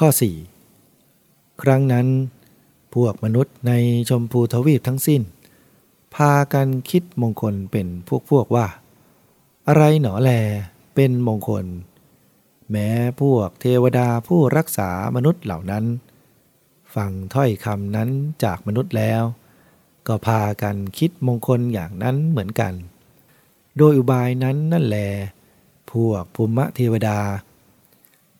ข้อ 4 ครั้งนั้น พวกมนุษย์ในชมพูทวีปทั้งสิ้น พากันคิดมงคลเป็นพวกพวกว่า อะไรหนอแลเป็นมงคล แม้พวกเทวดาผู้รักษามนุษย์เหล่านั้น ฟังถ้อยคำนั้นจากมนุษย์แล้ว ก็พากันคิดมงคลอย่างนั้นเหมือนกัน โดยอุบายนั้นนั่นแล พวกภูมิเทวดา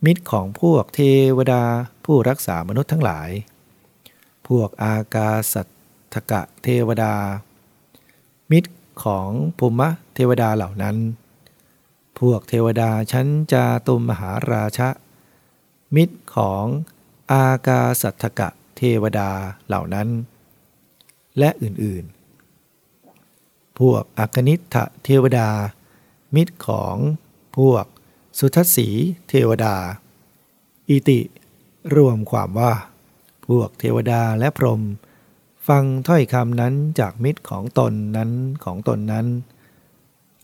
มิตรของพวกเทวดาผู้รักษามนุษย์ทั้งหลาย พวกอากาสัตกะเทวดา มิตรของภูมิเทวดาเหล่านั้น พวกเทวดาชั้นจาตุมมหาราชะ มิตรของอากาสัตกะเทวดาเหล่านั้น และอื่นๆ พวกอักนิทะเทวดา มิตรของพวก สุทัศสีเทวดา อิติ รวมความว่า พวกเทวดาและพรหมฟังถ้อยคำนั้นจากมิตรของตนนั้นของตนนั้น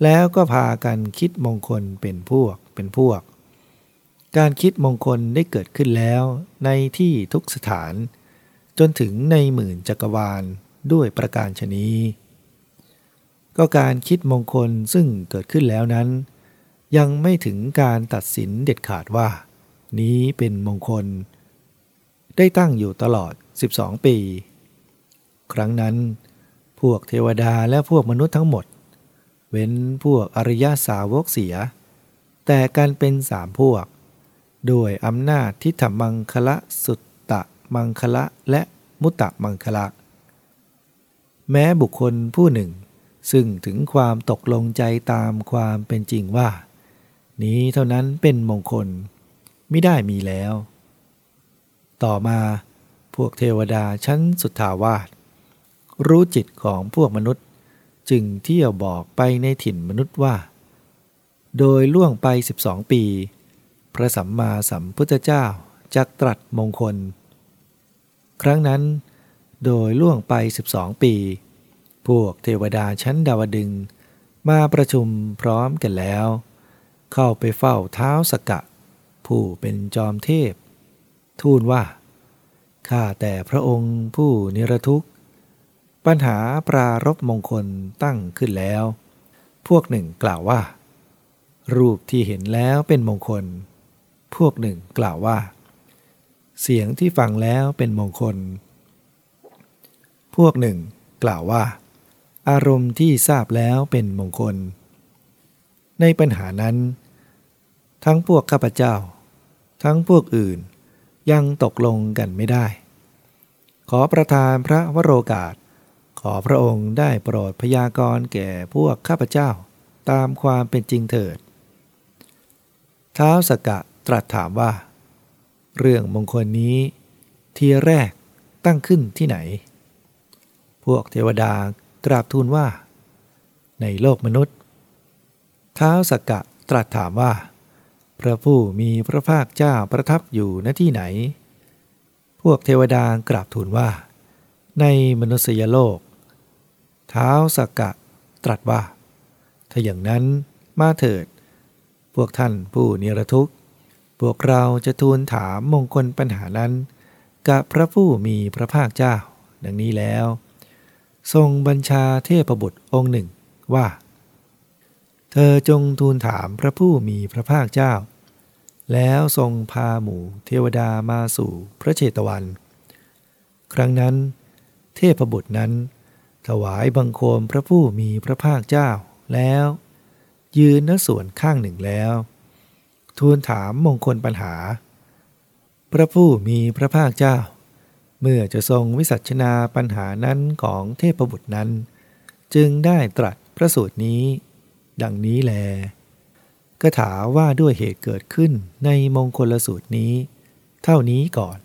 แล้วก็พากันคิดมงคลเป็นพวกเป็นพวก การคิดมงคลได้เกิดขึ้นแล้วในที่ทุกสถาน จนถึงในหมื่นจักรวาลด้วยประการชนีก็การคิดมงคลซึ่งเกิดขึ้นแล้วนั้น ยังไม่ถึงการตัดสินเด็ดขาดว่า นี้เป็นมงคล ได้ตั้งอยู่ตลอด 12 ปี ครั้งนั้น พวกเทวดาและพวกมนุษย์ทั้งหมด เว้นพวกอริยสาวกเสีย แต่การเป็นสามพวก โดยอำนาจที่ทำมังคละสุตตะมังคละและมุตตะมังคละแม้บุคคลผู้หนึ่ง ซึ่งถึงความตกลงใจตามความเป็นจริงว่า นี้เท่านั้นเป็นมงคลไม่ได้มีแล้ว ต่อมาพวกเทวดาชั้นสุทธาวาสรู้จิตของพวกมนุษย์จึงเที่ยวบอกไปในถิ่นมนุษย์ว่า โดยล่วงไป 12 ปี พระสัมมาสัมพุทธเจ้าจักตรัสมงคล ครั้งนั้น โดยล่วงไป 12 ปี พวกเทวดาชั้นดาวดึงมาประชุมพร้อมกันแล้ว เข้าไปเฝ้าเท้าสกกะ ผู้เป็นจอมเทพ ทูลว่า ข้าแต่พระองค์ผู้นิรทุกข์ ปัญหาปรารบมงคลตั้งขึ้นแล้ว พวกหนึ่งกล่าวว่า รูปที่เห็นแล้วเป็นมงคล พวกหนึ่งกล่าวว่า เสียงที่ฟังแล้วเป็นมงคล พวกหนึ่งกล่าวว่า อารมณ์ที่ทราบแล้วเป็นมงคล ในปัญหานั้น ทั้งพวกข้าพเจ้า ทั้งพวกอื่นยังตกลงกันไม่ได้ ขอประทานพระวโรกาส ขอพระองค์ได้โปรดพยากรณ์แก่พวกข้าพเจ้าตามความเป็นจริงเถิด ท้าวสกกะตรัสถามว่า เรื่องมงคลนี้ ทีแรกตั้งขึ้นที่ไหน พวกเทวดากราบทูลว่า ในโลกมนุษย์ ท้าวสกกะตรัสถามว่า พระผู้มีพระภาคเจ้าประทับอยู่ณที่ไหน พวกเทวดากราบทูลว่า ในมนุษยโลกเท้าสกกะตรัสว่า ถ้าอย่างนั้นมาเถิด พวกท่านผู้นิรทุกข์ พวกเราจะทูลถามมงคลปัญหานั้น กับพระผู้มีพระภาคเจ้า ดังนี้แล้ว ทรงบัญชาเทพบุตรองค์หนึ่งว่า เธอจงทูลถามพระผู้มีพระภาคเจ้า แล้วทรงพาหมู่เทวดามาสู่พระเชตวัน ครั้งนั้น เทพบุตรนั้น ถวายบังคมพระผู้มีพระภาคเจ้าแล้ว ยืนณส่วนข้างหนึ่งแล้ว ทูลถามมงคลปัญหา พระผู้มีพระภาคเจ้า เมื่อจะทรงวิสัชนาปัญหานั้นของเทพบุตรนั้น จึงได้ตรัสพระสูตรนี้ ดังนี้แลก็ถาว่าด้วยเหตุเกิดขึ้นในมงคลสูตรนี้ เท่านี้ก่อน